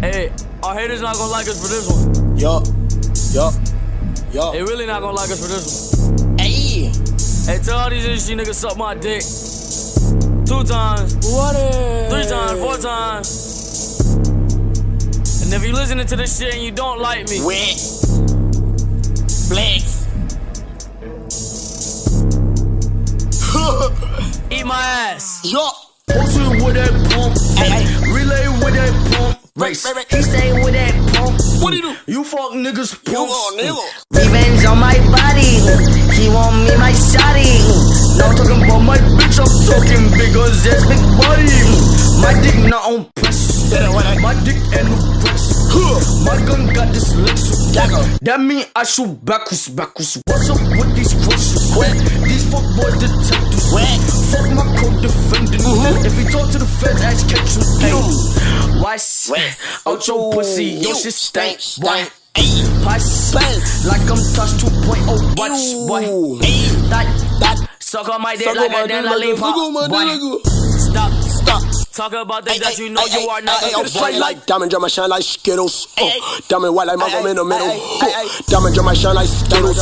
Hey, our haters not gonna like us for this one. Yup. Yup. Yup. They really not gonna like us for this one. Hey. Hey, tell all these industry niggas suck my dick. Two times, What is? three times, four times. And if you listening to this shit and you don't like me, Wet. Flex. eat my ass. Yup. Posted with that pump, Ay, ay. relay with that pump, race. Right, right, right. He stay with that pump. What he do? You fuck niggas You pumps. on. Revenge on my body. He want me my shotty. Now talking about my bitch, I'm talking bigger that's big body. My dick not on press. I- My dick and no press. My gun got this Lexus. Dagger. That mean I shoot backwards, backwards. What's up with these crushes? These fuck boy detectives. Fuck my co-defendant. Mhm. If he talk to the feds, ask catch you. Hey. Why s- Wet. out your pussy? Your You shit stank. Boy. stank. Ayy. Pass. Pass. Like I'm touch 2.0. Watch, boy. That, That. suck on my dick like a damn lollipop. suck on my dick Boy. Talk about things that you know you are not. ay, ay, ay, like diamond drama shine like Skittles. Ay. Oh, diamond white like Malcolm in the middle. ay. Diamond drama shine like Skittles.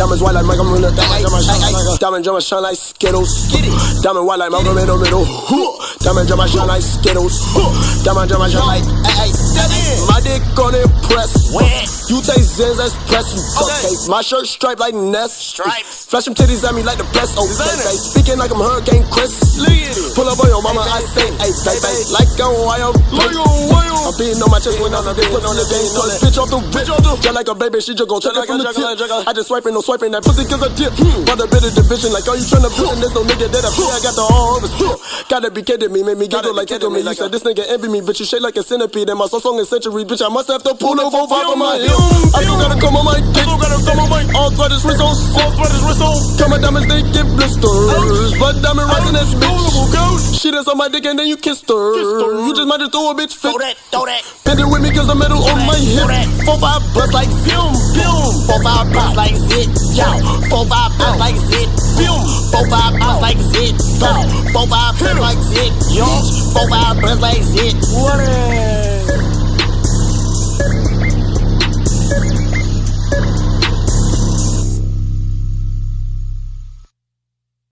Diamonds white like Malcolm in the middle. Diamond drama shine like Skittles. Diamond white like Malcolm in the middle. Diamond drama shine like Skittles. Diamond drama shine like. My dick on it press. You take Zens as press. You cupcake. My shirt striped like Ness. Stripes. Flash them titties at me like the best. Okay, oh, Designer. Speaking like I'm Hurricane Chris. Pull up on your mama, I say, hey, baby, like I'm wild. I'm beating on my chest when I'm put on the game. So this bitch off the bitch off the just like a baby, she just gon' check it from the tip. I just swiping, no swiping that pussy cause I dip. But a bit of division, like, oh, you tryna build and there's no nigga that I feel. I got the all over. Gotta be kidding me, make me giggle like tickle me. You said this nigga envy me, bitch, you shake like a centipede. And my soul song is century, bitch, I must have to pull over over my the 4 5 on my. I still gotta come on my dick. All brothers wrist on, all brothers wrist on. Come on, diamonds, they get blisters. But diamond rising that bitch. She that's on my dick and then you kissed her. You just might just throw a bitch fit. Throw that, throw that. Bend it with me cause the metal on my hip. Four five bust like zoom, boom. Four five bust like zit, yo. Four five bust like zit, boom. Four five bust like zit, go. Four five bust like zit, yo. Four five bust like zit. Is?